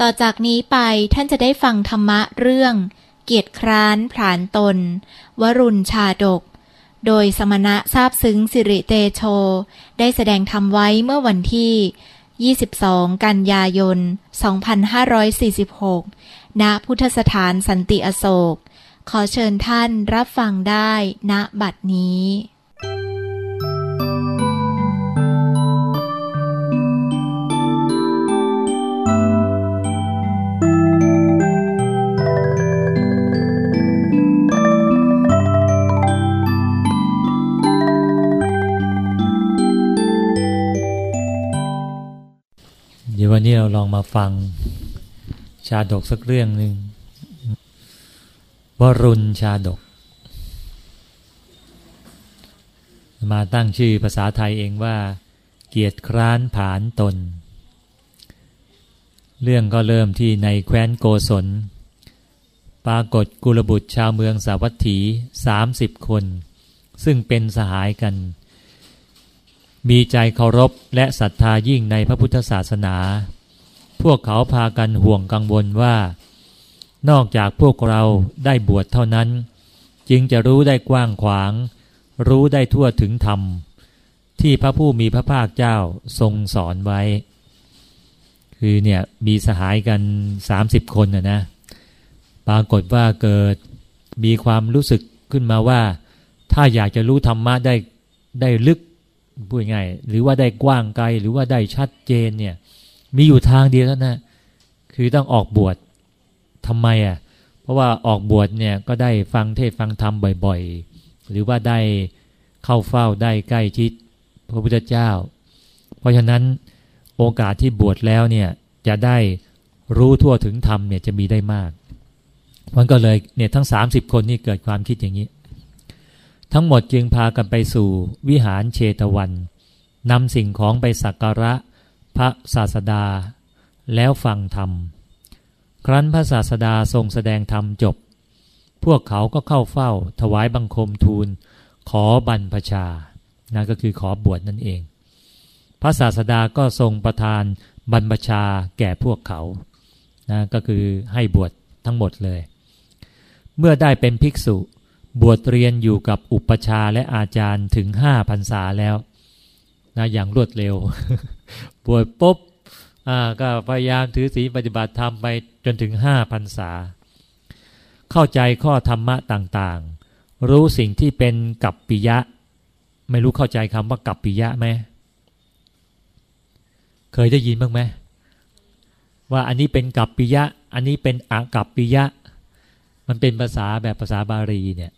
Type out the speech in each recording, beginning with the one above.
ต่อจากนี้ไปท่านจะได้ฟังธรรมะเรื่อง เกียรติคร้านผลานตน วรุณชาดก โดยสมณะทราบซึ้งสิริเตโช ได้แสดงธรรมไว้เมื่อวันที่ 22 กันยายน 2546 ณ พุทธสถานสันติอโศก ขอเชิญท่านรับฟังได้ณบัดนี้ วันนี้เราลองมาฟังชาดกสักเรื่องหนึ่งวรุณชาดก มาตั้งชื่อภาษาไทยเองว่า เกียรติคร้านผานตน เรื่องก็เริ่มที่ในแคว้นโกศล ปรากฏกุลบุตรชาวเมืองสาวัตถีสามสิบคน ซึ่งเป็นสหายกัน มีใจเคารพและศรัทธายิ่งในพระพุทธศาสนา พวกเขาพากันห่วงกังวลว่า นอกจากพวกเราได้บวชเท่านั้น จึงจะรู้ได้กว้างขวาง รู้ได้ทั่วถึงธรรม ที่พระผู้มีพระภาคเจ้าทรงสอนไว้ คือเนี่ยมีสหายกันสามสิบคนนะนะ ปรากฏว่าเกิดมีความรู้สึกขึ้นมาว่า ถ้าอยากจะรู้ธรรมะได้ได้ลึก พูดง่ายหรือว่าได้กว้างไกลหรือว่าได้ชัดเจนเนี่ยมีอยู่ทางเดียวแล้วนะ คือต้องออกบวชทำไมอะเพราะว่าออกบวชเนี่ยก็ได้ฟังเทศฟังธรรมบ่อยๆ หรือว่าได้เข้าเฝ้าได้ใกล้ชิดพระพุทธเจ้า เพราะฉะนั้นโอกาสที่บวชแล้วเนี่ยจะได้รู้ทั่วถึงธรรมเนี่ยจะมีได้มากมันก็เลยเนี่ยทั้ง 30 คนนี่เกิดความคิดอย่างนี้ ทั้งหมดจึงพากันไปสู่วิหารเชตวันนำสิ่งของไปสักการะพระศาสดา แล้วฟังธรรม ครั้นพระศาสดาทรงแสดงธรรมจบ พวกเขาก็เข้าเฝ้าถวายบังคมทูล ขอบรรพชา นั่นก็คือขอบวชนั่นเอง พระศาสดาก็ทรงประทานบรรพชาแก่พวกเขานะก็คือให้บวชทั้งหมดเลย เมื่อได้เป็นภิกษุ บวชเรียนอยู่กับอุปชาและอาจารย์ถึงห้าพรรษาแล้วนะอย่างรวดเร็ว บวชปุ๊บก็พยายามถือศีลปฏิบัติธรรมไปจนถึงห้าพรรษา เข้าใจข้อธรรมะต่างๆ รู้สิ่งที่เป็นกัปปิยะ ไม่รู้เข้าใจคำว่ากัปปิยะไหมเคยได้ยินบ้างไหมว่าอันนี้เป็นกัปปิยะ อันนี้เป็นอากัปปิยะ มันเป็นภาษาแบบภาษาบาลีเนี่ย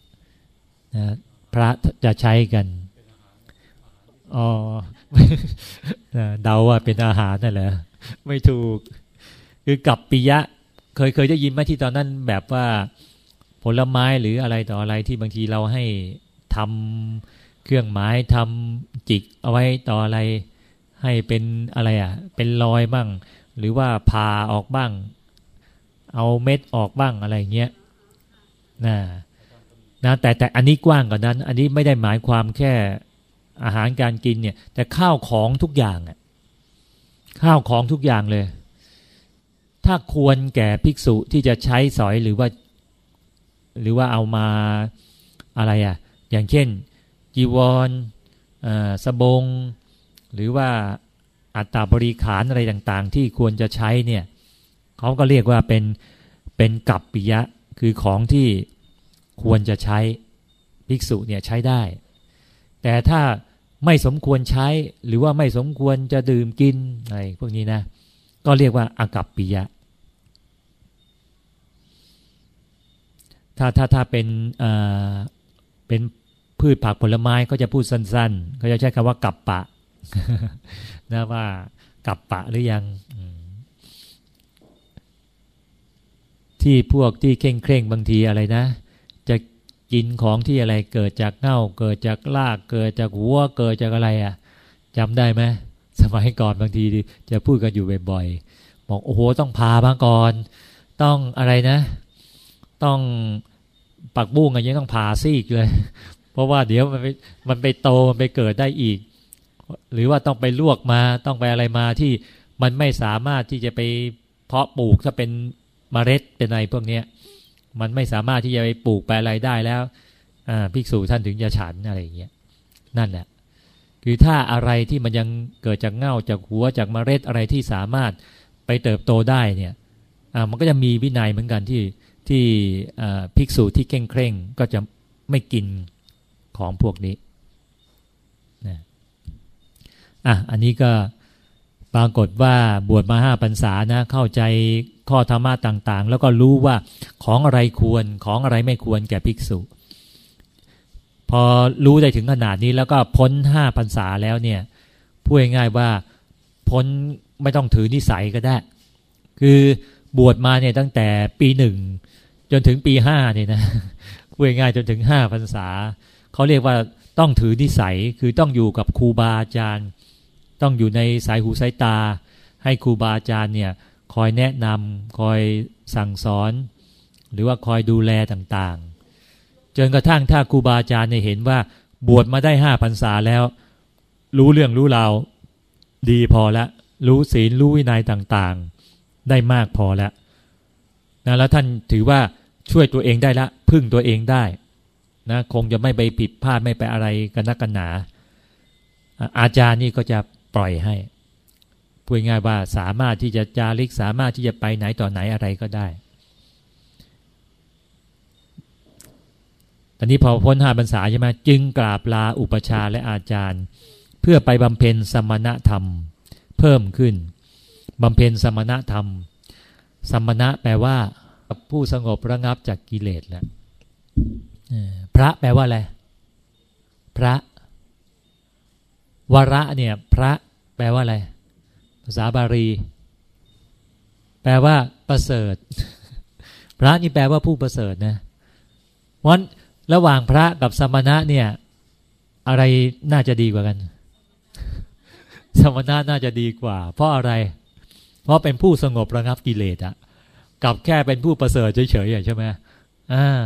นะพระจะใช้กันอ๋อเดาว่าเป็นอาหารนั่นแหละไม่ถูก คือกับปิยะ เคยเคยได้ยินไหมที่ตอนนั้นแบบว่าผลไม้หรืออะไรต่ออะไรที่บางทีเราให้ทำเครื่องหมายทำจิกเอาไว้ต่ออะไร ให้เป็นอะไรอะ เป็นรอยบ้าง หรือว่าพาออกบ้าง เอาเม็ดออกบ้างอะไรเงี้ยนะ นะแต่แต่อันนี้กว้างกว่านั้น อันนี้ไม่ได้หมายความแค่อาหารการกินเนี่ย แต่ข้าวของทุกอย่างอะข้าวของทุกอย่างเลย ถ้าควรแก่ภิกษุที่จะใช้สอยหรือว่า หรือว่าเอามาอะไรอะ อย่างเช่น จีวรสบง หรือว่าอัตตาบริขารอะไรต่าง ๆ ที่ควรจะใช้เนี่ยเขาก็เรียกว่าเป็นเป็นกัปปิยะ คือของที่ ควรจะใช้ภิกษุเนี่ยใช้ได้ แต่ถ้าไม่สมควรใช้หรือว่าไม่สมควรจะดื่มกินอะไรพวกนี้นะ ก็เรียกว่าอากัปปิยะ ถ้าถ้าถ้าเป็นเป็นพืชผักผลไม้ก็จะพูดสั้นๆ ก็จะใช้คำว่ากับปะนะว่ากับปะหรือยัง ที่พวกที่เคร่งเคร่งบางทีอะไรนะ กินของที่อะไรเกิดจากเง่า เกิดจากลาก เกิดจากหัว เกิดจากอะไรอะจำได้ไหมสมัยก่อนบางทีจะพูดกันอยู่บ่อยๆบอกโอ้โหต้องพามาก่อน ต้องอะไรนะ ต้องปักบุ้งอะไรต้องผ่าซีกเลย เพราะว่าเดี๋ยวมันไปมันไปโตมันไปเกิดได้อีก หรือว่าต้องไปลวกมาต้องไปอะไรมาที่มันไม่สามารถที่จะไปเพาะปลูกถ้าเป็นมเมล็ดเป็นอะไรพวกเนี้ย มันไม่สามารถที่จะไปปลูกไปอะไรได้แล้วภิกษุท่านถึงจะฉันอะไรอย่างเงี้ยนั่นแหละคือถ้าอะไรที่มันยังเกิดจากเง่าจากหัวจากมเมล็ดอะไรที่สามารถไปเติบโตได้เนี่ยมันก็จะมีวินัยเหมือนกันที่ที่ภิกษุที่เข่งเคร่งก็จะไม่กินของพวกนี้นะอะอันนี้ก็ ปรากฏว่าบวชมาห้าพรรษานะเข้าใจข้อธรรมะต่างๆ แล้วก็รู้ว่าของอะไรควรของอะไรไม่ควรแก่ภิกษุ พอรู้ได้ถึงขนาดนี้แล้วก็พ้นห้าพรรษาแล้วเนี่ยพูดง่ายๆว่าพ้นไม่ต้องถือนิสัยก็ได้ คือบวชมาเนี่ยตั้งแต่ปีหนึ่งจนถึงปีห้าเนี่ยนะพูดง่ายจนถึงห้าพรรษาเขาเรียกว่าต้องถือนิสัยคือต้องอยู่กับครูบาอาจารย์ ต้องอยู่ในสายหูสายตา ให้ครูบาอาจารย์เนี่ยคอยแนะนำคอยสั่งสอน หรือว่าคอยดูแลต่างๆ จนกระทั่งถ้าครูบาอาจารย์เนี่ยเห็นว่าบวชมาได้ห้าพรรษาแล้ว รู้เรื่องรู้ราวดีพอล้วรู้ศีลรู้วินัยต่างๆ ได้มากพอแล้วนะแล้วท่านถือว่าช่วยตัวเองได้ละพึ่งตัวเองได้นะคงจะไม่ไปผิดพลาดไม่ไปอะไรกันนักกันหนา อาจารย์นี่ก็จะ ปล่อยให้พูดง่ายว่าสามารถที่จะจาริกสามารถที่จะไปไหนต่อไหนอะไรก็ได้ ตอนนี้พอพ้นห้าบรรษาใช่ไหมจึงกราบลาอุปชาและอาจารย์ เพื่อไปบำเพ็ญสมณธรรม เพิ่มขึ้นบำเพ็ญสมณธรรม สมณะแปลว่าผู้สงบระงับจากกิเลสแล้วพระแปลว่าอะไร พระ วระเนี่ย พระ แปลว่าอะไร ภาษาบาลี แปลว่า ประเสริฐ พระนี่แปลว่าผู้ประเสริฐนะวันระหว่างพระกับสมณะเนี่ย อะไรน่าจะดีกว่ากัน สมณะน่าจะดีกว่า เพราะอะไร เพราะเป็นผู้สงบระงับกิเลสอะกับแค่เป็นผู้ประเสริฐเฉยๆใช่ไหมอ่า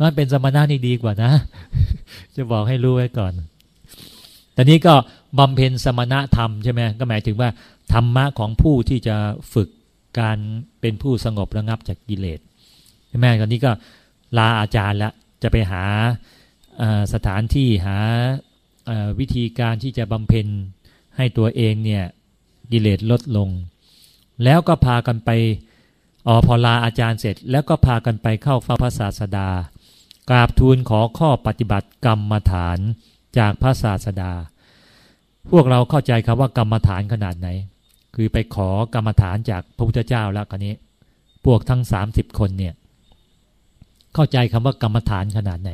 มันเป็นสมณะนี่ดีกว่านะ จะบอกให้รู้ไว้ก่อน แต่นี้ก็บำเพ็ญสมณะธรรมใช่ไหมก็หมายถึงว่าธรรมะของผู้ที่จะฝึกการเป็นผู้สงบระงับจากกิเลสใช่ไหมตอนนี้ก็ลาอาจารย์แล้วจะไปหาสถานที่หาวิธีการที่จะบำเพ็ญให้ตัวเองเนี่ยกิเลสลดลง แล้วก็พากันไปออพอลาอาจารย์เสร็จ แล้วก็พากันไปเข้าเฝ้าพระศาสดากราบทูลขอข้อปฏิบัติกรรมฐาน จากพระศาสดา พวกเราเข้าใจคำว่ากรรมฐานขนาดไหน คือไปขอกรรมฐานจากพระพุทธเจ้าแล้วกันนี้ พวกทั้งสามสิบคนเนี่ย เข้าใจคำว่ากรรมฐานขนาดไหน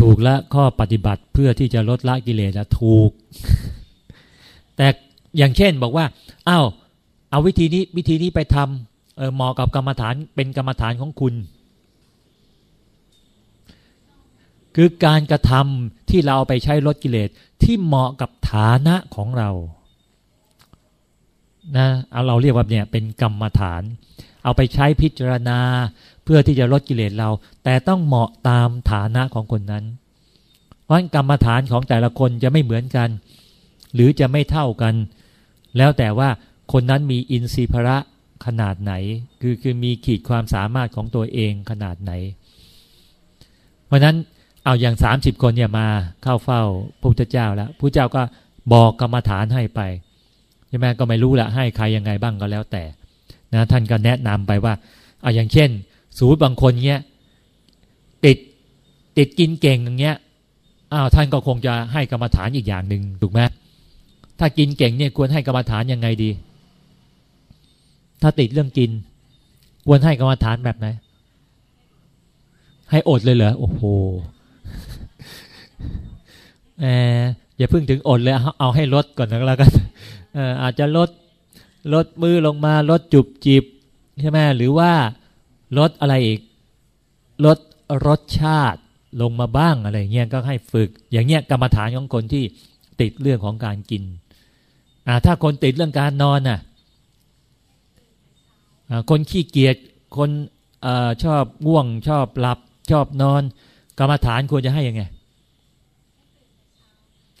ถูกแล้วข้อปฏิบัติเพื่อที่จะลดละกิเลสถูก แต่อย่างเช่นบอกว่าอา้าวเอาวิธีนี้วิธีนี้ไปทำเออเหมาะกับกรรมฐานเป็นกรรมฐานของคุณ คือการกระทำที่เราไปใช้ลดกิเลสที่เหมาะกับฐานะของเรานะเอาเราเรียกว่าเนี่ยเป็นกรรมฐาน เอาไปใช้พิจารณาเพื่อที่จะลดกิเลสเรา แต่ต้องเหมาะตามฐานะของคนนั้น เพราะกรรมฐานของแต่ละคนจะไม่เหมือนกัน หรือจะไม่เท่ากัน แล้วแต่ว่าคนนั้นมีอินทรีย์พระขนาดไหน คือคือมีขีดความสามารถของตัวเองขนาดไหน เพราะนั้น เอาอย่างสามสิบคนเนี่ยมาเข้าเฝ้าพระพุทธเจ้าแล้วพระเจ้าก็บอกกรรมฐานให้ไปใช่ไหมก็ไม่รู้ละให้ใครยังไงบ้างก็แล้วแต่นะท่านก็แนะนำไปว่าเอาอย่างเช่นสูตรบางคนเนี้ยติดติดกินเก่งอย่างเงี้ยอ้าวท่านก็คงจะให้กรรมฐานอีกอย่างหนึ่งถูกไหมถ้ากินเก่งเนี่ยควรให้กรรมฐานยังไงดี ถ้าติดเรื่องกิน ควรให้กรรมฐานแบบไหนให้อดเลยเหรอโอ้โห อย่าเพิ่งถึงอดเลยเอาให้ลดก่อนนะแล้วกันอาจจะลดลดมือลงมาลดจุบจิบใช่ไหมหรือว่าลดอะไรอีกลดรสชาติลงมาบ้างอะไรเงี้ยก็ให้ฝึก อย่างเงี้ยกรรมฐานของคนที่ติดเรื่องของการกินอ่าถ้าคนติดเรื่องการนอนน่ะคนขี้เกียจคนอชอบง่วงชอบหลับชอบนอน กรรมฐานควรจะให้ยังไง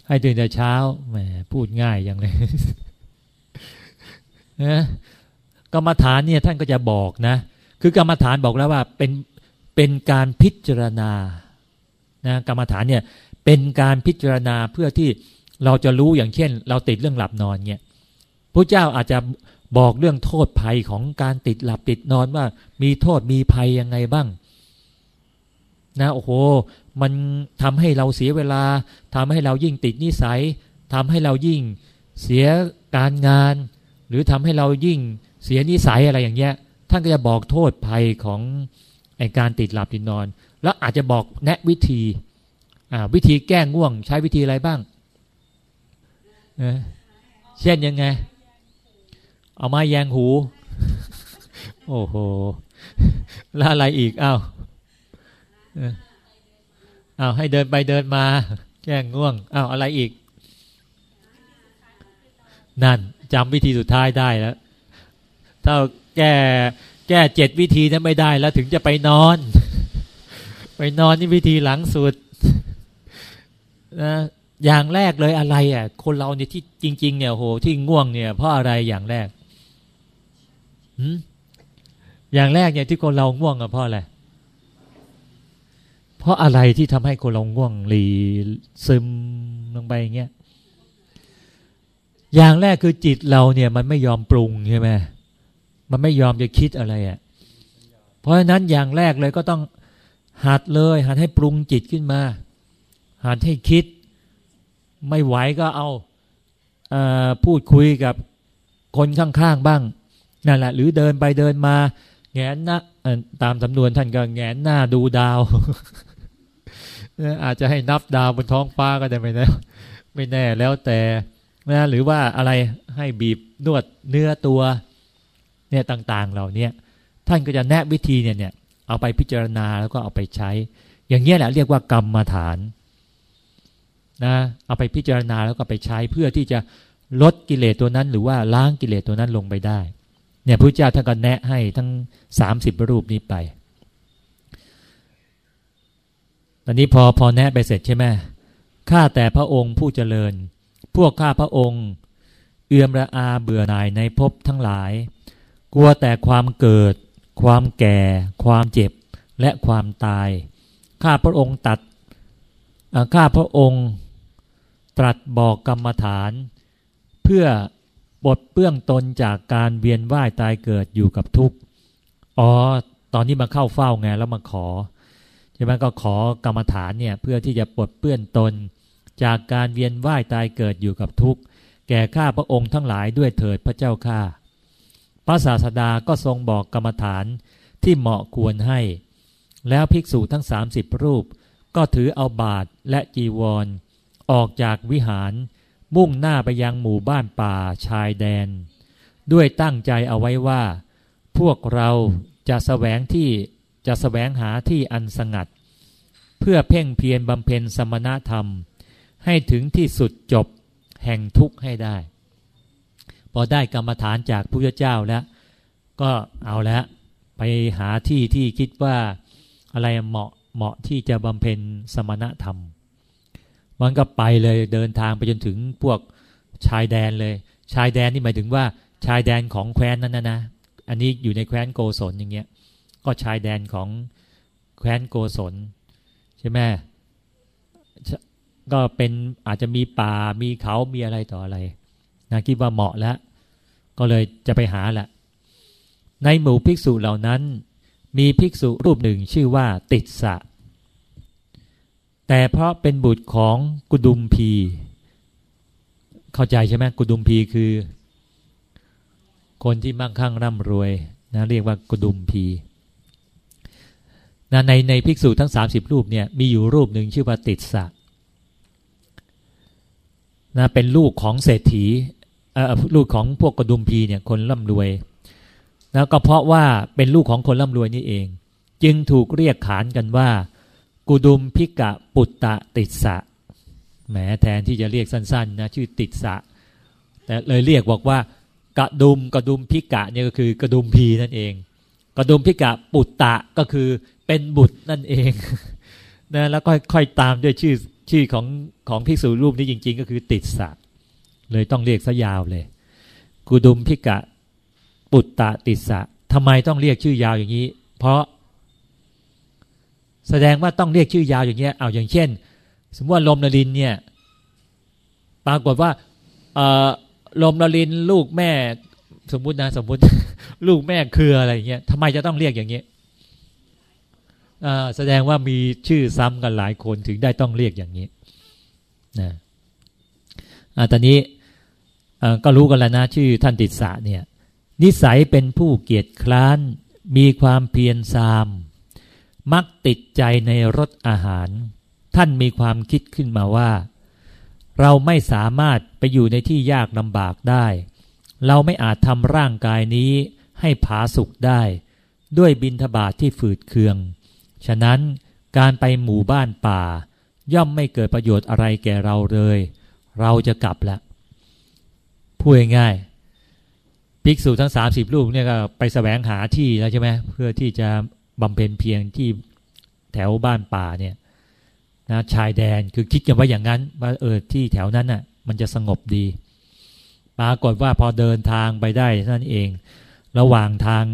ให้ตื่นแต่เช้าแหมพูดง่ายอย่างเลยนะกรรมฐานเนี่ยท่านก็จะบอกนะ คือกรรมฐานบอกแล้วว่าเป็นเป็นการพิจารณานะกรรมฐานเนี่ยเป็นการพิจารณาเพื่อที่เราจะรู้อย่างเช่น เราติดเรื่องหลับนอนเนี่ยพระเจ้าอาจจะบอกเรื่องโทษภัยของการติดหลับติดนอนว่ามีโทษมีภัยยังไงบ้าง นะโอ้โห มันทำให้เราเสียเวลาทำให้เรายิ่งติดนิสัยทำให้เรายิ่งเสียการงาน หรือทำให้เรายิ่งเสียนิสัยอะไรอย่างเงี้ย ท่านก็จะบอกโทษภัยของไอการติดหลับติดนอน แล้วอาจจะบอกแนะวิธีวิธีแก้ง่วง ใช้วิธีอะไรบ้างเช่นยังไง เอาไม้แยงหู โอ้โหแล้วอะไรอีกอ้าว เอาให้เดินไปเดินมา แก้ง่วงเอาอะไรอีก นั่นจำวิธีสุดท้ายได้แล้ว ถ้าแก้แก้เจ็ดวิธีนั้นไม่ได้แล้วถึงจะไปนอน ไปนอนนี่วิธีหลังสุดนะอย่างแรกเลยอะไรอะ คนเราเนี่ยที่จริง ๆ เนี่ยโหที่ง่วงเนี่ย เพราะอะไรอย่างแรกหือย่างแรกเนี่ยที่คนเราง่วงอะเพราะอะไรเราะอะไรที่ทำให้คนเราง่วงหลีซึมลงไปอย่างเงี้ยอย่างแรกคือจิตเราเนี่ย มันไม่ยอมปรุงใช่ไหมมันไม่ยอมจะคิดอะไรอะ เพราะฉะนั้นอย่างแรกเลยก็ต้องหัดเลย หัดให้ปรุงจิตขึ้นมา หัดให้คิด ไม่ไหวก็เอาเอพูดคุยกับคนข้างๆบ้างนั่นแหละ หรือเดินไปเดินมา แงนหน้าตามสำนวนท่านก็แงนหน้าดูดาว อาจจะให้นับดาวบนท้องฟ้าก็ได้ไม่แน่ไม่แน่แล้วแต่นะหรือว่าอะไรให้บีบนวดเนื้อตัวเนี่ยต่างๆ เหล่านี้ท่านก็จะแนะวิธีเนี่ยเนี่ยเอาไปพิจารณาแล้วก็เอาไปใช้ อย่างเงี้ยแหละเรียกว่ากรรมฐานนะเอาไปพิจารณาแล้วก็ไปใช้เพื่อที่จะลดกิเลสตัวนั้น หรือว่าล้างกิเลสตัวนั้นลงไปได้ เนี่ยพระเจ้าท่านก็แนะให้ทั้งสามสิบรูปนี้ไป ตอนนี้พอพอแนะไปเสร็จใช่ไหมข้าแต่พระองค์ผู้เจริญ พวกข้าพระองค์ เอื่อมระอาเบื่อหน่ายในภพทั้งหลาย กลัวแต่ความเกิด ความแก่ ความเจ็บและความตาย ข้าพระองค์ตัดข้าพระองค์ ตรัสบอกกรรมฐาน เพื่อบทเปื้องตนจากการเวียนว่ายตายเกิดอยู่กับทุกข์อ๋อตอนนี้มาเข้าเฝ้าไงแล้วมาขอ ใช่ไหมก็ขอกรรมฐานเนี่ยเพื่อที่จะปลดเปื้อนตน จากการเวียนว่ายตายเกิดอยู่กับทุกข์ แก่ข้าพระองค์ทั้งหลายด้วยเถิดพระเจ้าข้าพระศาสดาก็ทรงบอกกรรมฐานที่เหมาะควรให้ แล้วภิกษุทั้งสามสิบรูป ก็ถือเอาบาทและจีวร ออกจากวิหาร มุ่งหน้าไปยังหมู่บ้านป่าชายแดน ด้วยตั้งใจเอาไว้ว่า พวกเราจะสแสวงที่ จะสแสวงหาที่อันสงัด เพื่อเพ่งเพียรบำเพ็ญสมณธรรม ให้ถึงที่สุดจบแห่งทุกข์ให้ได้ พอได้กรรมฐานจากพระเจ้าแล้ว ก็เอาแล้วไปหาที่ที่คิดว่าอะไรเหมาะเหมาะที่จะบำเพ็ญสมณธรรม มันก็ไปเลยเดินทางไปจนถึงพวกชายแดนเลย ชายแดนนี่หมายถึงว่าชายแดนของแคว้นนั้นนะนะ อันนี้อยู่ในแคว้นโกศลอย่างเงี้ย ก็ชายแดนของแคว้นโกศลใช่ไหมก็เป็นอาจจะมีป่ามีเขามีอะไรต่ออะไรนะคิดว่าเหมาะแล้ว ก็เลยจะไปหาแหละ ในหมู่ภิกษุเหล่านั้น มีภิกษุรูปหนึ่งชื่อว่าติดสะ แต่เพราะเป็นบุตรของกุดุมพี เข้าใจใช่ไหมกุดุมพีคือ คนที่มั่งคั่งร่ำรวยนะเรียกว่ากุดุมพี นะในในภิกษุทั้งสามสิบรูปเนี่ยมีอยู่รูปหนึ่งชื่อว่าติดสะนะเป็นลูกของเศรษฐีลูกของพวกกระดุมพีเนี่ยคนร่ำรวยแล้วก็เพราะว่าเป็นลูกของคนร่ำรวยนี่เอง จึงถูกเรียกขานกันว่า กุดุมพิกะปุตตะติดสะแหมแทนที่จะเรียกสั้นๆนะชื่อติดสะแต่เลยเรียกบอกว่ากระดุมกระดุมพิกะเนี่ยก็คือกระดุมพีนั่นเอง กระดุมพิกะปุตตะก็คือ เป็นบุตรนั่นเองนะแล้วก็ค่อยตามด้วยชื่อชื่อของของภิกษุรูปนี้จริง ๆ ก็คือติดสะเลยต้องเรียกซะยาวเลย กุดุมพิกะ ปุตตะติสะทำไมต้องเรียกชื่อยาวอย่างนี้ เพราะ แสดงว่าต้องเรียกชื่อยาวอย่างเงี้ยเอาอย่างเช่น สมมติว่าลมนรินเนี่ย ปรากฏว่าลมนรินลูกแม่ สมมุตินะสมมุติ ลูกแม่คืออะไรเงี้ยทำไมจะต้องเรียกอย่างเงี้ย แสดงว่ามีชื่อซ้ำกันหลายคนถึงได้ต้องเรียกอย่างนี้นะตอนนี้ก็รู้กันแล้วนะชื่อท่านติดสะเนี่ย นิสัยเป็นผู้เกียจคร้าน มีความเพียรซาม มักติดใจในรสอาหาร ท่านมีความคิดขึ้นมาว่า เราไม่สามารถไปอยู่ในที่ยากลำบากได้ เราไม่อาจทำร่างกายนี้ให้ผาสุกได้ ด้วยบินทบาทที่ฝืดเคือง ฉะนั้นการไปหมู่บ้านป่า ย่อมไม่เกิดประโยชน์อะไรแก่เราเลย เราจะกลับล้วพูดง่ายภิกษุทั้งสามสิบรูปเนี่ยก็ไปสแสวงหาที่แล้วใช่ไหมเพื่อที่จะบำเพ็ญเพียงที่แถวบ้านป่าเนี่ยนะชายแดนคือคิดกันว่าอย่างนั้นว่าเออที่แถวนั้นน่ะ มันจะสงบดี ปรากฏว่าพอเดินทางไปได้นั่นเอง ระหว่างทาง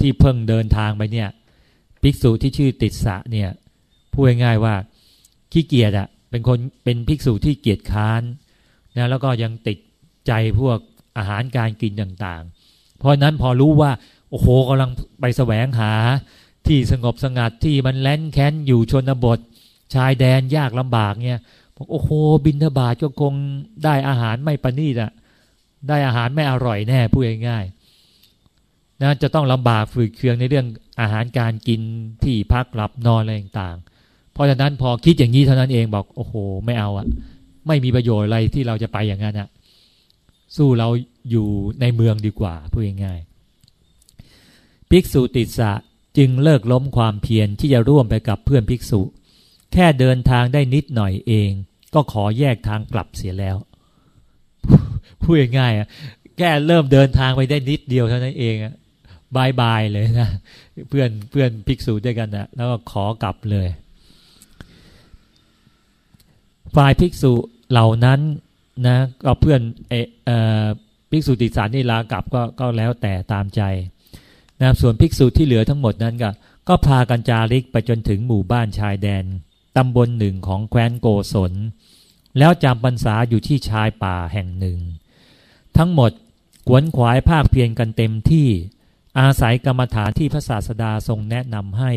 ที่เพิ่งเดินทางไปเนี่ย ภิกษุที่ชื่อติดสะเนี่ยพูดง่ายๆว่าขี้เกียจอะเป็นคนเป็นภิกษุที่เกียจค้านนะแล้วก็ยังติดใจพวกอาหารการกินต่างๆ เพราะนั้นพอรู้ว่า โอ้โหกำลังไปแสวงหา ที่สงบสงัดที่มันแล่นแค้นอยู่ชนบท ชายแดนยากลำบากเนี่ยบอกโอ้โหบินทบาทก็คงได้อาหารไม่ประณีตอะได้อาหารไม่อร่อยแน่พูดง่ายๆ นะจะต้องลำบากฝืดเคืองในเรื่องอาหารการกินที่พักหลับนอนอะไรต่างๆ เพราะฉะนั้นพอคิดอย่างนี้เท่านั้นเองบอกโอ้โห ไม่เอาอะไม่มีประโยชน์อะไรที่เราจะไปอย่างนั้นอะสู้เราอยู่ในเมืองดีกว่าพูดง่ายๆภิกษุติสะจึงเลิกล้มความเพียรที่จะร่วมไปกับเพื่อนภิกษุ แค่เดินทางได้นิดหน่อยเอง ก็ขอแยกทางกลับเสียแล้วพูดง่ายๆแค่เริ่มเดินทางไปได้นิดเดียวเท่านั้นเองอะ บายบายเลยนะเพื่อนเพื่อนภิกษุด้วยกันนะแล้วก็ขอกลับเลย ฝ่ายภิกษุเหล่านั้นนะก็เพื่อนเออภิกษุติสารนี่ลากลับก็ก็แล้วแต่ตามใจนะส่วนภิกษุที่เหลือทั้งหมดนั้นก็ก็พากันจาริกไปจนถึงหมู่บ้านชายแดนตำบลหนึ่งของแคว้นโกศล แล้วจำพรรษาอยู่ที่ชายป่าแห่งหนึ่ง ทั้งหมดขวนขวายภาคเพียรกันเต็มที่ อาศัยกรรมฐานที่พระศาสดาทรงแนะนำให้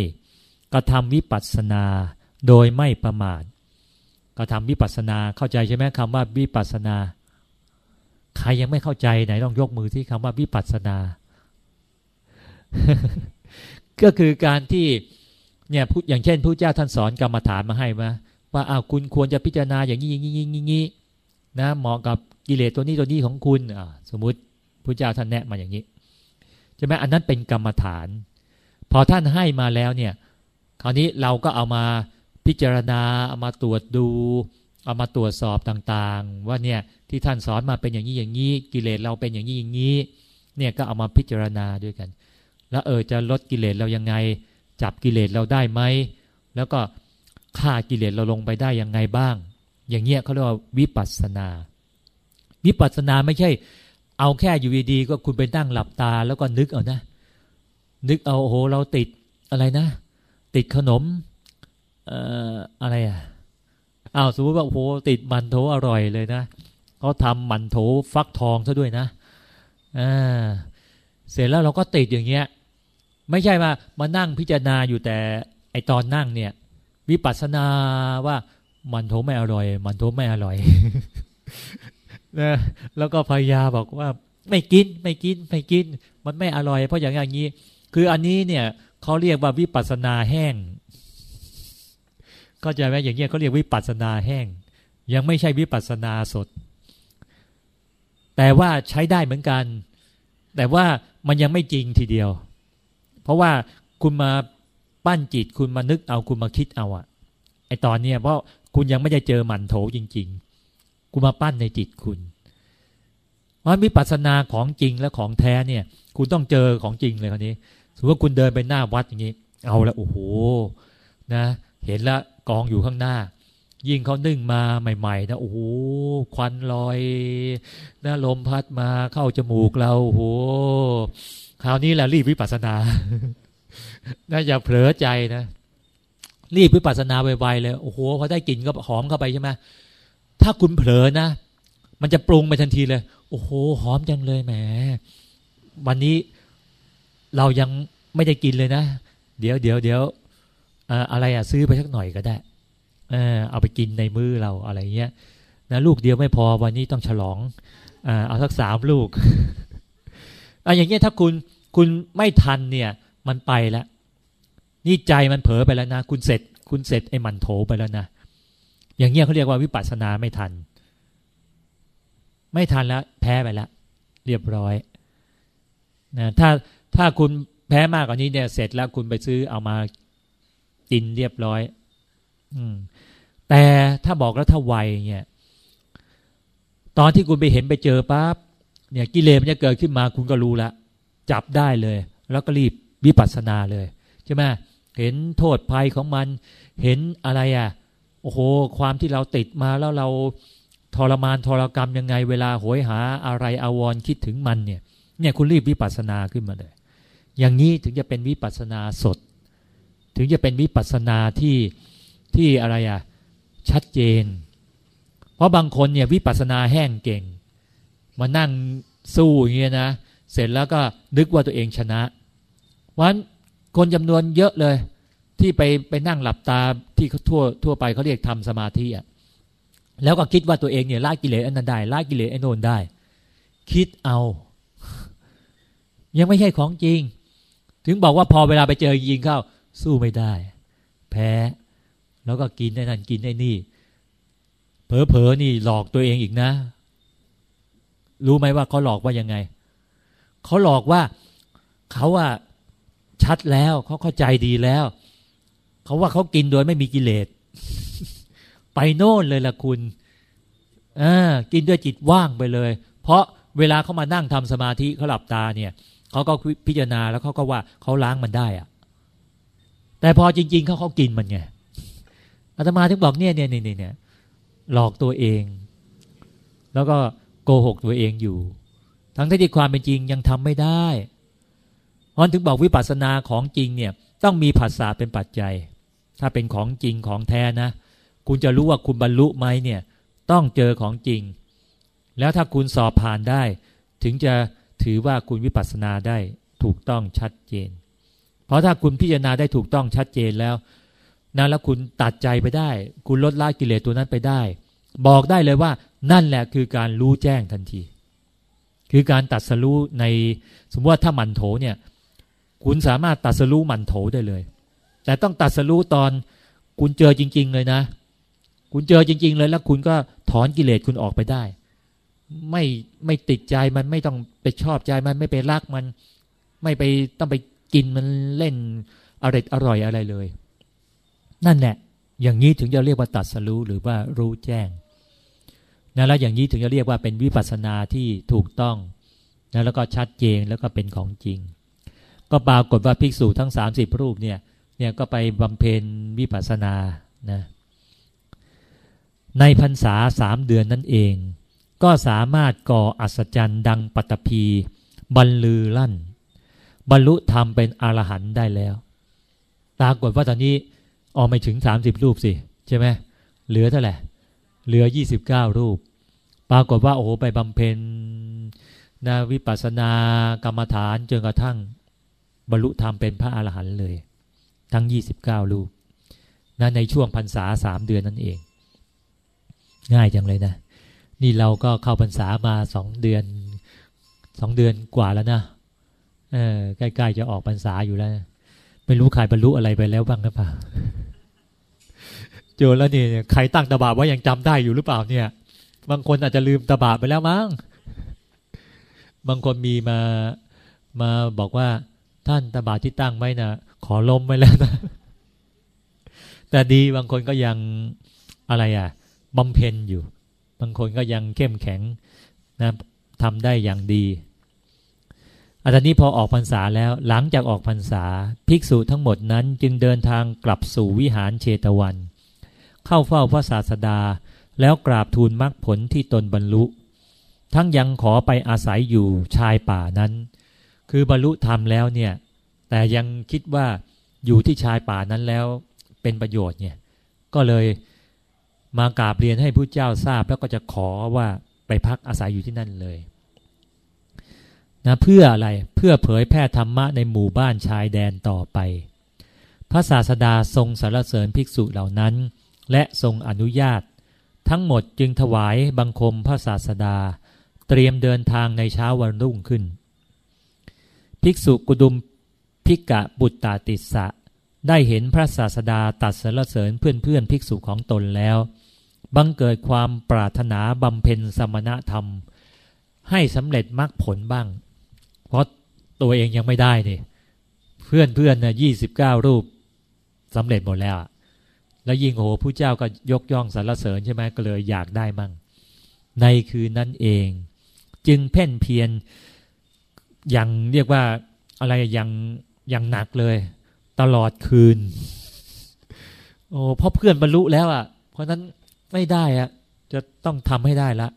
กระทำวิปัสสนาโดยไม่ประมาทกระทำวิปัสสนาเข้าใจใช่ไหมคำว่าวิปัสสนา ใครยังไม่เข้าใจไหนลองยกมือที่คำว่าวิปัสสนา ก็คือการที่เนี่ยพูดอย่างเช่นพระเจ้าท่านสอนกรรมฐานมาให้มาว่าอ้าวคุณควรจะพิจารณาอย่างนี้อย่างนี้อย่างนี้นะเหมาะกับกิเลสตัวนี้ตัวนี้ของคุณอ่าสมมุติพระเจ้าท่านแนะมาอย่างนี้ ใช่ไหมอันนั้นเป็นกรรมฐาน พอท่านให้มาแล้วเนี่ย คราวนี้เราก็เอามาพิจารณาเอามาตรวจดู เอามาตรวจสอบต่างๆ ว่าเนี่ยที่ท่านสอนมาเป็นอย่างนี้อย่างนี้กิเลสเราเป็นอย่างนี้อย่างนี้ เนี่ยก็เอามาพิจารณาด้วยกัน แล้วเออจะลดกิเลสเรายังไง จับกิเลสเราได้ไหมแล้วก็ฆ่ากิเลสเราลงไปได้ยังไงบ้าง อย่างเงี้ยเขาเรียกว่าวิปัสสนา วิปัสสนาไม่ใช่ เอาแค่อยู่ดีๆก็คุณไปนั่งหลับตาแล้วก็นึกเอานะ นึกเอาโอ้โหเราติดอะไรนะ ติดขนมเอ่ออะไรอะอ้าวสมมติว่าโอ้โหติดมันโถอร่อยเลยนะเขาทำมันโถฟักทองซะด้วยนะอ่าเสร็จแล้วเราก็ติดอย่างเงี้ย ไม่ใช่ว่ามานั่งพิจารณาอยู่แต่ไอตอนนั่งเนี่ย วิปัสสนาว่ามันโถไม่อร่อย มันโถไม่อร่อย นะแล้วก็พยาบอกว่า ไม่กินไม่กินไม่กิน มันไม่อร่อย เพราะอย่างอย่างนี้ คืออันนี้เนี่ยเขาเรียกว่าวิปัสนาแห้งก็จะไหมอย่างเงี้ยเขาเรียกวิปัสนาแห้ง ยังไม่ใช่วิปัสนาสด แต่ว่าใช้ได้เหมือนกัน แต่ว่ามันยังไม่จริงทีเดียว เพราะว่าคุณมาปั้นจิตคุณมานึกเอาคุณมาคิดเอาอะไอตอนเนี้ยเพราะคุณยังไม่ได้เจอหมันโถจริง ๆ กูมาปั้นในจิตคุณเพราะวิปัสสนาของจริงและของแท้เนี่ย คุณต้องเจอของจริงเลยคนนี้สมมติว่าคุณเดินไปหน้าวัดอย่างนี้ เอาละโอ้โหนะ เห็นละกองอยู่ข้างหน้า ยิ่งเขานึ่งมาใหม่ ๆ นะโอ้โหควันลอยนะลมพัดมาเข้าจมูกเราโอ้โหคราวนี้แหละรีบวิปัสสนานะอย่าเผลอใจนะ รีบวิปัสสนาไวๆเลยโอ้โหพอได้กลิ่นก็หอมเข้าไปใช่ไหม ถ้าคุณเผลอนะ มันจะปรุงไปทันทีเลย โอ้โห หอมจังเลยแหม วันนี้เรายังไม่ได้กินเลยนะ เดี๋ยวเดี๋ยวเดี๋ยวอะไรอะซื้อไปสักหน่อยก็ได้ เออเอาไปกินในมือเราอะไรเงี้ยนะลูกเดียวไม่พอวันนี้ต้องฉลองอเอาสักสามลูกอะอย่างเงี้ยถ้าคุณคุณไม่ทันเนี่ย มันไปแล้วนี่ใจมันเผลอไปแล้วนะ คุณเสร็จ คุณเสร็จไอ้มันโถไปแล้วนะ อย่างเงี้ยเขาเรียกว่าวิปัสสนาไม่ทัน ไม่ทันแล้ว แพ้ไปแล้วเรียบร้อยนะถ้าถ้าคุณแพ้มากกว่านี้เนี่ยเสร็จแล้วคุณไปซื้อเอามากินเรียบร้อย อืม แต่ถ้าบอกแล้วถ้าไวเนี่ย ตอนที่คุณไปเห็นไปเจอปั๊บเนี่ยกิเลสมันจะเกิดขึ้นมาคุณก็รู้ละจับได้เลย แล้วก็รีบวิปัสสนาเลยใช่ไหมเห็นโทษภัยของมัน เห็นอะไรอะ อ้โห ความที่เราติดมาแล้วเราทรมานทรกรรมยังไง เวลาโหยหาอะไรอาวรคิดถึงมันเนี่ย เนี่ยคุณรีบวิปัสสนาขึ้นมาเลย อย่างนี้ถึงจะเป็นวิปัสสนาสด ถึงจะเป็นวิปัสสนาที่ที่อะไรอะชัดเจน เพราะบางคนเนี่ยวิปัสสนาแห้งเก่ง มานั่งสู้อย่างเงี้ยนะ เสร็จแล้วก็นึกว่าตัวเองชนะวันคนจำนวนเยอะเลย ที่ไปไปนั่งหลับตาที่ทั่วทั่วไปเขาเรียกทำสมาธิอะแล้วก็คิดว่าตัวเองเนี่ยละกิเลสอันนั้นได้ละกิเลสไอ้นนได้ คิดเอา ยังไม่ใช่ของจริง ถึงบอกว่าพอเวลาไปเจอยิงเข้า สู้ไม่ได้ แพ้ แล้วก็กินได้นั่นกินได้นี่ เผลอๆนี่หลอกตัวเองอีกนะ รู้ไหมว่าเขาหลอกว่ายังไงเขาหลอกว่าเขาว่าชัดแล้วเขาเข้าใจดีแล้ว เขาว่าเขากินโดยไม่มีกิเลสไปโน่นเลยล่ะคุณอ่ากินด้วยจิตว่างไปเลย เพราะเวลาเขามานั่งทำสมาธิเขาหลับตาเนี่ยเขาก็พิจารณาแล้วเขาก็ว่าเขาล้างมันได้อะแต่พอจริง ๆเขาเขากินมันไงอาตมาถึงบอกเนี่ยเนี่ยเนี่ยเนี่ยหลอกตัวเอง แล้วก็โกหกตัวเองอยู่ ทั้งที่ความเป็นจริงยังทำไม่ได้เพราะถึงบอกวิปัสสนาของจริงเนี่ย ต้องมีภาษาเป็นปัจจัย ถ้าเป็นของจริงของแท้นะ คุณจะรู้ว่าคุณบรรลุไหมเนี่ย ต้องเจอของจริง แล้วถ้าคุณสอบผ่านได้ ถึงจะถือว่าคุณวิปัสสนาได้ถูกต้องชัดเจน เพราะถ้าคุณพิจารณาได้ถูกต้องชัดเจนแล้วนะแล้วคุณตัดใจไปได้ คุณลดละกิเลสตัวนั้นไปได้ บอกได้เลยว่านั่นแหละคือการรู้แจ้งทันที คือการตัดสรู้ในสมมติว่าถ้ามันโถเนี่ย คุณสามารถตัดสรู้มันโถได้เลย แต่ต้องตัดสรู้ตอนคุณเจอจริง ๆ เลยนะ คุณเจอจริง ๆ เลยแล้วคุณก็ถอนกิเลสคุณออกไปได้ ไม่ไม่ติดใจมันไม่ต้องไปชอบใจมันไม่ไปรักมัน ไม่ไปต้องไปกินมันเล่นอร่อยอร่อยอะไรเลย นั่นแหละ อย่างนี้ถึงจะเรียกว่าตัดสรู้หรือว่ารู้แจ้งนะแล้วอย่างนี้ถึงจะเรียกว่าเป็นวิปัสสนาที่ถูกต้องนะแล้วก็ชัดเจนแล้วก็เป็นของจริง ก็ปรากฏว่าภิกษุทั้งสามสิบรูปเนี่ย เนี่ยก็ไปบำเพ็ญวิปัสสนานะในพรรษาสามเดือนนั่นเอง ก็สามารถก่ออัศจรรย์ดังปัตภีบรรลือลั่น บรรลุธรรมเป็นอรหันต์ได้แล้วปรากฏว่าตอนนี้ออกไม่ถึงสามสิบรูปสิใช่ไหมเหลือเท่าไหร่เหลือยี่สิบเก้ารูป ปรากฏว่าโอ้โหไปบำเพ็ญนาวิปัสสนากรรมฐานจนกระทั่งบรรลุธรรมเป็นพระอรหันต์เลย ทั้งยี่สิบเก้ารูปนะในช่วงพรรษาสามเดือนนั่นเอง ง่ายจังเลยนะ นี่เราก็เข้าพรรษามาสองเดือนสองเดือนกว่าแล้วนะเออใกล้ๆจะออกพรรษาอยู่แล้ว ไม่รู้ใครบรรลุอะไรไปแล้วบ้างหรือเปล่าเจอแล้วนี่ใครตั้งตบาว่ายังจำได้อยู่หรือเปล่าเนี่ย บางคนอาจจะลืมตบาไปแล้วมั้งบางคนมีมามาบอกว่าท่านตบาที่ตั้งไว้นะ ขอล้มไว้แล้วนะแต่ดีบางคนก็ยังอะไรอะบำเพ็ญอยู่ บางคนก็ยังเข้มแข็งนะทำได้อย่างดีอันนี้พอออกพรรษาแล้วหลังจากออกพรรษา ภิกษุทั้งหมดนั้นจึงเดินทางกลับสู่วิหารเชตวัน เข้าเฝ้าพระศาสดา แล้วกราบทูลมรรคผลที่ตนบรรลุ ทั้งยังขอไปอาศัยอยู่ชายป่านั้น คือบรรลุธรรมแล้วเนี่ย แต่ยังคิดว่าอยู่ที่ชายป่านั้นแล้วเป็นประโยชน์เนี่ยก็เลยมากราบเรียนให้ผู้เจ้าทราบแล้วก็จะขอว่าไปพักอาศัยอยู่ที่นั่นเลยนะเพื่ออะไรเพื่อเผยแพร่ธรรมะในหมู่บ้านชายแดนต่อไป พระศาสดาทรงสรรเสริญภิกษุเหล่านั้น และทรงอนุญาต ทั้งหมดจึงถวายบังคมพระศาสดา เตรียมเดินทางในเช้าวันรุ่งขึ้น ภิกษุกุดุม พิกะบุตตาติสะ ได้เห็นพระศาสดาตัดสรรเสริญเพื่อนๆภิกษุของตนแล้ว บังเกิดความปรารถนาบำเพ็ญสมณธรรม ให้สำเร็จมรรคผลบ้าง เพราะตัวเองยังไม่ได้นี่เพื่อนเพื่อนนะยี่สิบเก้ารูปสำเร็จหมดแล้ว แล้วยิ่งโหผู้เจ้าก็ยกย่องสรรเสริญใช่ไหมก็เลยอยากได้มั่ง ในคืนนั้นเอง จึงเพ่นเพียรอย่างเรียกว่าอะไรอย่าง อย่างหนักเลย ตลอดคืน โอ้เพราะเพื่อนบรรลุแล้วอะ เพราะนั้นไม่ได้อะ จะต้องทำให้ได้ละ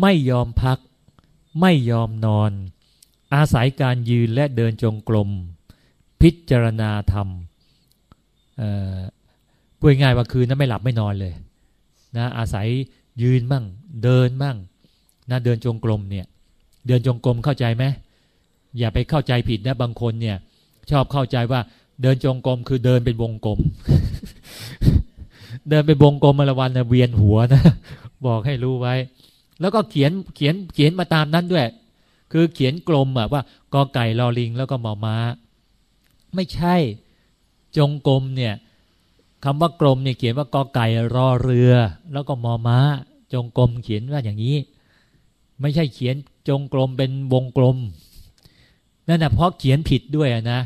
ไม่ยอมพัก ไม่ยอมนอน อาศัยการยืนและเดินจงกรมพิจารณาธรรมพูดง่ายว่าคืนนั้นไม่หลับไม่นอนเลย นะ อาศัยยืนบ้าง เดินบ้างนะเดินจงกรมเนี่ย เดินจงกรมเข้าใจไหม อย่าไปเข้าใจผิดนะบางคนเนี่ย ชอบเข้าใจว่าเดินจงกรมคือเดินเป็นวงกลม เดินเป็นวงกลมมาละวันนะเวียนหัวนะบอกให้รู้ไว้ แล้วก็เขียนเขียนเขียนมาตามนั้นด้วย คือเขียนกลมอะว่ากอไก่ลอลิงแล้วก็มอม้า ไม่ใช่จงกลมเนี่ยคำว่ากลมเนี่ยเขียนว่ากอไก่รอเรือ แล้วก็มอม้า จงกลมเขียนว่าอย่างนี้ ไม่ใช่เขียนจงกลมเป็นวงกลม นั่นนะเพราะเขียนผิดด้วยนะ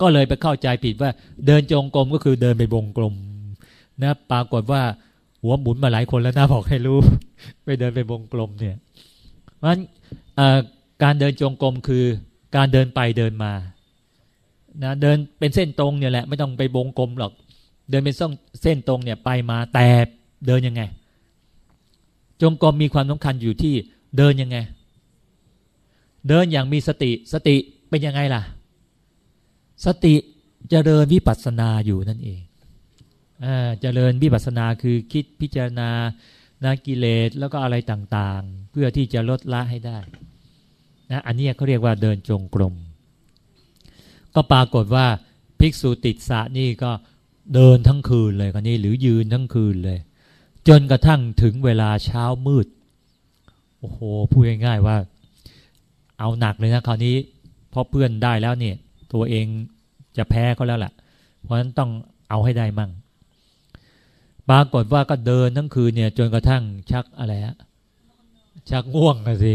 ก็เลยไปเข้าใจผิดว่า เดินจงกรมก็คือเดินไปวงกลมนะปรากฏว่าหัวหมุนมาหลายคนแล้วนะบอกให้รู้ ไปเดินไปวงกลมเนี่ยเพราะฉะนั้นการเดินจงกรมคือการเดินไปเดินมานะเดินเป็นเส้นตรงเนี่ยแหละ ไม่ต้องไปวงกลมหรอก เดินเป็นเส้นเส้นตรงเนี่ยไปมาแต่เดินยังไง จงกรมมีความสำคัญอยู่ที่เดินยังไง เดินอย่างมีสติสติ เป็นยังไงล่ะ สติจะเดินวิปัสสนาอยู่นั่นเองอ่าเจริญวิปัสสนาคือคิดพิจารณานากิเลสแล้วก็อะไรต่างๆ เพื่อที่จะลดละให้ได้นะอันนี้เขาเรียกว่าเดินจงกรม ก็ปรากฏว่าภิกษุติดสะนี่ก็เดินทั้งคืนเลยคนนี้หรือยืนทั้งคืนเลย จนกระทั่งถึงเวลาเช้ามืด โอ้โหพูดง่ายๆว่า เอาหนักเลยนะคราวนี้ เพราะเพื่อนได้แล้วเนี่ย ตัวเองจะแพ้เขาแล้วแหละเพราะฉะนั้นต้องเอาให้ได้มั่งปรากฏว่าก็เดินทั้งคืนเนี่ย จนกระทั่งชักอะไรฮะชักง่วงสิ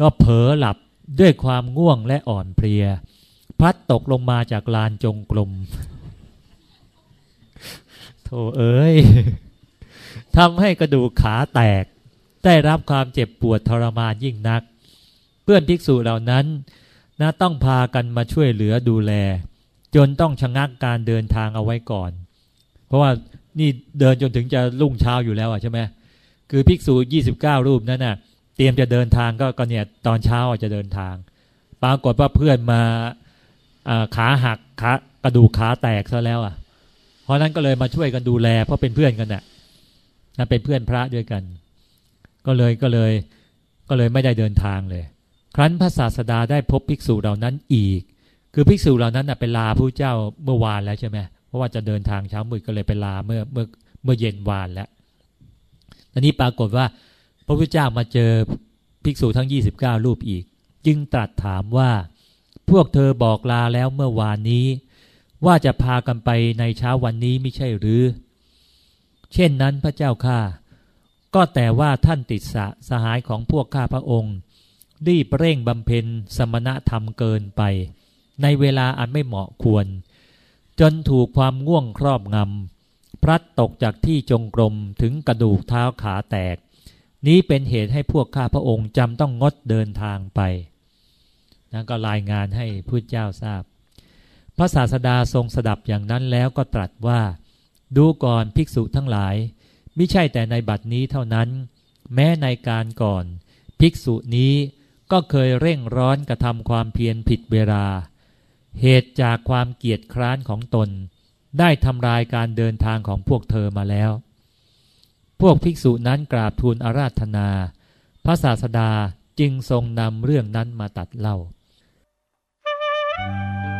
ก็เผลอหลับด้วยความง่วงและอ่อนเพลีย พัดตกลงมาจากลานจงกรมโธ่เอ้ยทำให้กระดูกขาแตก ได้รับความเจ็บปวดทรมานยิ่งนัก เพื่อนภิกษุเหล่านั้น นะต้องพากันมาช่วยเหลือดูแล จนต้องชะงักการเดินทางเอาไว้ก่อน เพราะว่านี่เดินจนถึงจะรุ่งเช้าอยู่แล้วอะใช่ไหมคือภิกษุยี่สิบเก้ารูปนั้นน่ะ เตรียมจะเดินทางก็ก็เนี่ยตอนเช้าจะเดินทาง ปรากฏว่าเพื่อนมาขาหักขากระดูกขาแตกซะแล้วอะ เพราะนั้นก็เลยมาช่วยกันดูแล เพราะเป็นเพื่อนกันน่ะนะเป็นเพื่อนพระด้วยกัน ก็เลยก็เลยก็เลยไม่ได้เดินทางเลย ครั้นพระศาสดาได้พบภิกษุเหล่านั้นอีก คือภิกษุเหล่านั้นน่ะเป็นลาพระเจ้าเมื่อวานแล้วใช่ไหมเพราะว่าจะเดินทางเช้ามืดก็เลยไปลาเมื่อเมื่อเมื่อเย็นวานแล้วตอนนี้ปรากฏว่า พระพุทธเจ้ามาเจอภิกษุทั้ง 29 รูปอีก จึงตรัสถามว่าพวกเธอบอกลาแล้วเมื่อวานนี้ ว่าจะพากันไปในเช้าวันนี้ไม่ใช่หรือ เช่นนั้นพระเจ้าข้าก็แต่ว่าท่านติดสะสหายของพวกข้าพระองค์ รีบเร่งบำเพ็ญสมณธรรมเกินไป ในเวลาอันไม่เหมาะควร จนถูกความง่วงครอบงำพลัดตกจากที่จงกรมถึงกระดูกเท้าขาแตก นี้เป็นเหตุให้พวกข้าพระองค์จำต้องงดเดินทางไปนั่นก็รายงานให้พุทธเจ้าทราบ พระศาสดาทรงสดับอย่างนั้นแล้วก็ตรัสว่า ดูก่อนภิกษุทั้งหลายไม่ใช่แต่ในบัดนี้เท่านั้น แม้ในการก่อน ภิกษุนี้ ก็เคยเร่งร้อนกระทำความเพียรผิดเวลา เหตุจากความเกียจคร้านของตน ได้ทำลายการเดินทางของพวกเธอมาแล้ว พวกภิกษุนั้นกราบทูลอาราธนา พระศาสดาจึงทรงนำเรื่องนั้นมาตัดเล่า Thank you.